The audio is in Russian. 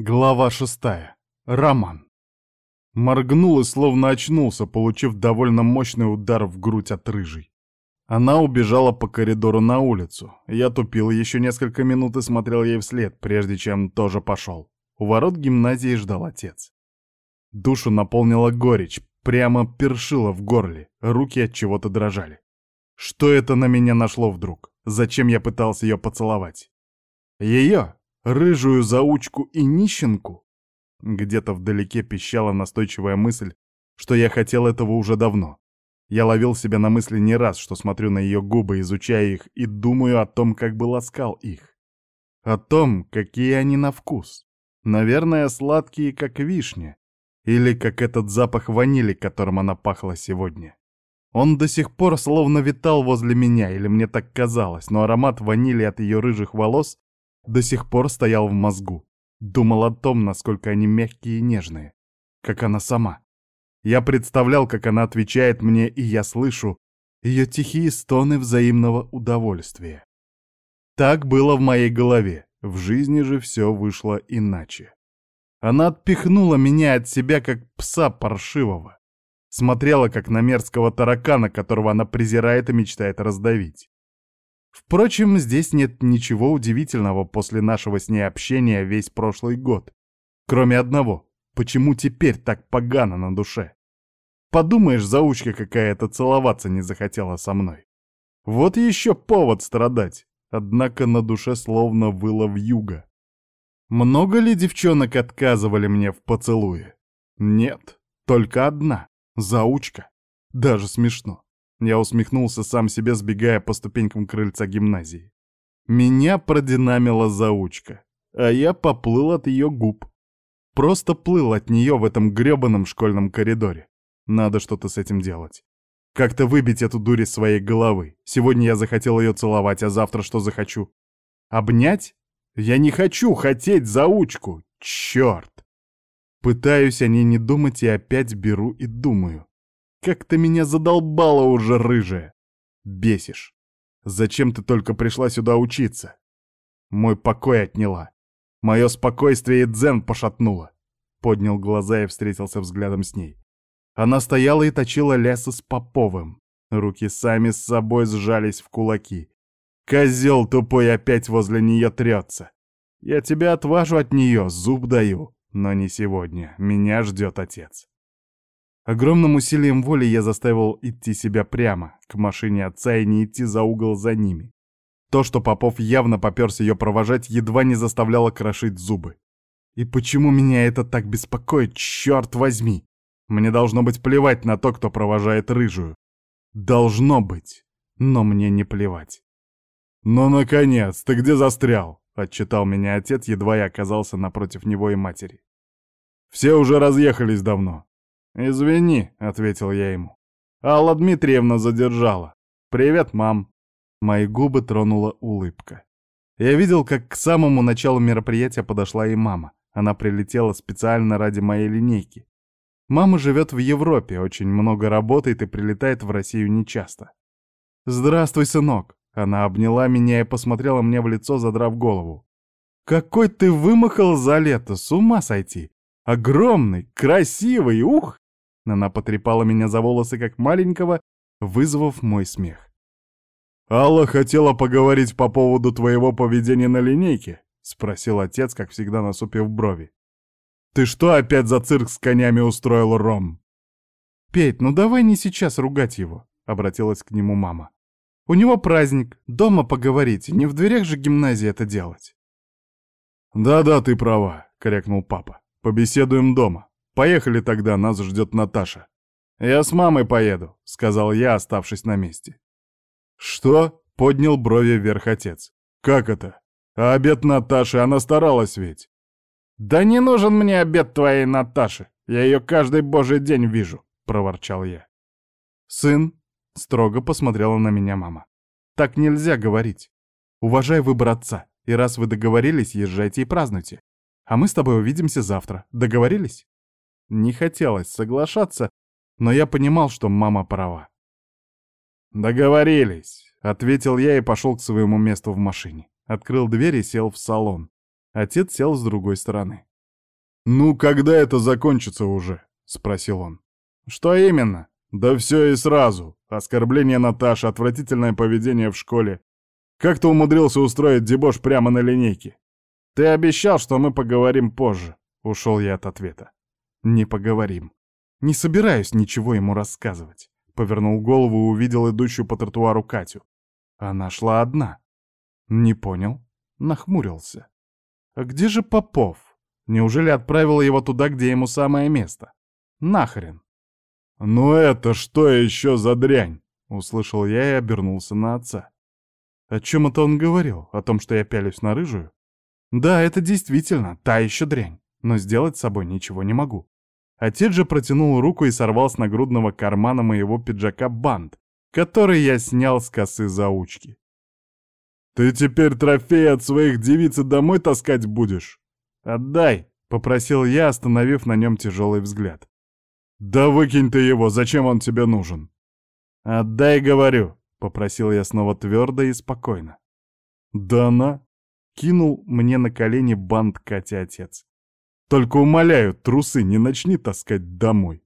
Глава шестая. Роман. Моргнул и словно очнулся, получив довольно мощный удар в грудь от рыжей. Она убежала по коридору на улицу. Я тупил еще несколько минут и смотрел ей вслед, прежде чем тоже пошел. У ворот гимназии ждал отец. Душу наполнила горечь, прямо першила в горле, руки от чего-то дрожали. Что это на меня нашло вдруг? Зачем я пытался ее поцеловать? Ее, рыжую заучку и нищенку? Где-то вдалеке пищала настойчивая мысль, что я хотел этого уже давно. Я ловил себя на мысли не раз, что смотрю на ее губы, изучая их, и думаю о том, как бы ласкал их. О том, какие они на вкус. Наверное, сладкие, как вишня. Или как этот запах ванили, которым она пахла сегодня. Он до сих пор словно витал возле меня, или мне так казалось, но аромат ванили от ее рыжих волос до сих пор стоял в мозгу. Думал о том, насколько они мягкие и нежные. Как она сама. Я представлял, как она отвечает мне, и я слышу ее тихие стоны взаимного удовольствия. Так было в моей голове, в жизни же все вышло иначе. Она отпихнула меня от себя, как пса паршивого. Смотрела, как на мерзкого таракана, которого она презирает и мечтает раздавить. Впрочем, здесь нет ничего удивительного после нашего с ней общения весь прошлый год. Кроме одного, почему теперь так погано на душе? Подумаешь, заучка какая-то целоваться не захотела со мной. Вот еще повод страдать. Однако на душе словно выло вьюга. Много ли девчонок отказывали мне в поцелуе? Нет, только одна, заучка. Даже смешно. Я усмехнулся сам себе, сбегая по ступенькам крыльца гимназии. Меня продинамила заучка, а я поплыл от ее губ. Просто плыл от нее в этом грёбаном школьном коридоре. Надо что-то с этим делать. Как-то выбить эту дурь из своей головы. Сегодня я захотел ее целовать, а завтра что захочу? Обнять? Я не хочу хотеть заучку. Черт! Пытаюсь о ней не думать и опять беру и думаю. Как ты меня задолбала уже, рыжая! Бесишь. Зачем ты только пришла сюда учиться? Мой покой отняла. Мое спокойствие и дзен пошатнуло. Поднял глаза и встретился взглядом с ней. Она стояла и точила лясы с Поповым. Руки сами с собой сжались в кулаки. Козел тупой опять возле нее трется. Я тебя отважу от нее, зуб даю. Но не сегодня. Меня ждет отец. Огромным усилием воли я заставил идти себя прямо, к машине отца и не идти за угол за ними. То, что Попов явно поперся ее провожать, едва не заставляло крошить зубы. И почему меня это так беспокоит, черт возьми? Мне должно быть плевать на то, кто провожает рыжую. Должно быть, но мне не плевать. «Ну, наконец, ты где застрял?» — отчитал меня отец, едва я оказался напротив него и матери. «Все уже разъехались давно. «Извини», — ответил я ему. «Алла Дмитриевна задержала. Привет, мам». Мои губы тронула улыбка. Я видел, как к самому началу мероприятия подошла и мама. Она прилетела специально ради моей линейки. Мама живет в Европе, очень много работает и прилетает в Россию нечасто. «Здравствуй, сынок!» Она обняла меня и посмотрела мне в лицо, задрав голову. «Какой ты вымахал за лето, с ума сойти! Огромный, красивый, ух!» Она потрепала меня за волосы, как маленького, вызвав мой смех. «Алла хотела поговорить по поводу твоего поведения на линейке?» — спросил отец, как всегда насупив брови. «Ты что опять за цирк с конями устроил, Ром?» «Петь, ну давай не сейчас ругать его», — обратилась к нему мама. «У него праздник, дома поговорить, не в дверях же гимназии это делать». «Да-да, ты права», — крякнул папа. «Побеседуем дома». Поехали тогда, нас ждет Наташа. Я с мамой поеду, сказал я, оставшись на месте. Что? Поднял брови вверх отец. Как это? А обед Наташи, она старалась ведь. Да не нужен мне обед твоей Наташи. Я ее каждый божий день вижу, проворчал я. Сын, строго посмотрела на меня мама. Так нельзя говорить. Уважай выбор отца, и раз вы договорились, езжайте и празднуйте. А мы с тобой увидимся завтра. Договорились? Не хотелось соглашаться, но я понимал, что мама права. «Договорились», — ответил я и пошел к своему месту в машине. Открыл дверь и сел в салон. Отец сел с другой стороны. «Ну, когда это закончится уже?» — спросил он. «Что именно?» «Да все и сразу. Оскорбление Наташи, отвратительное поведение в школе. Как ты умудрился устроить дебош прямо на линейке?» «Ты обещал, что мы поговорим позже», — ушел я от ответа. «Не поговорим. Не собираюсь ничего ему рассказывать». Повернул голову и увидел идущую по тротуару Катю. Она шла одна. Не понял. Нахмурился. А где же Попов? Неужели отправила его туда, где ему самое место? Нахрен. «Ну это что еще за дрянь?» — услышал я и обернулся на отца. О чем это он говорил? О том, что я пялюсь на рыжую? Да, это действительно та еще дрянь, но сделать с собой ничего не могу. Отец же протянул руку и сорвал с нагрудного кармана моего пиджака бант, который я снял с косы заучки. «Ты теперь трофей от своих девиц домой таскать будешь?» «Отдай», — попросил я, остановив на нем тяжелый взгляд. «Да выкинь ты его, зачем он тебе нужен?» «Отдай, говорю», — попросил я снова твердо и спокойно. «Да на!» — кинул мне на колени бант Катя отец. «Только умоляю, трусы не начни таскать домой».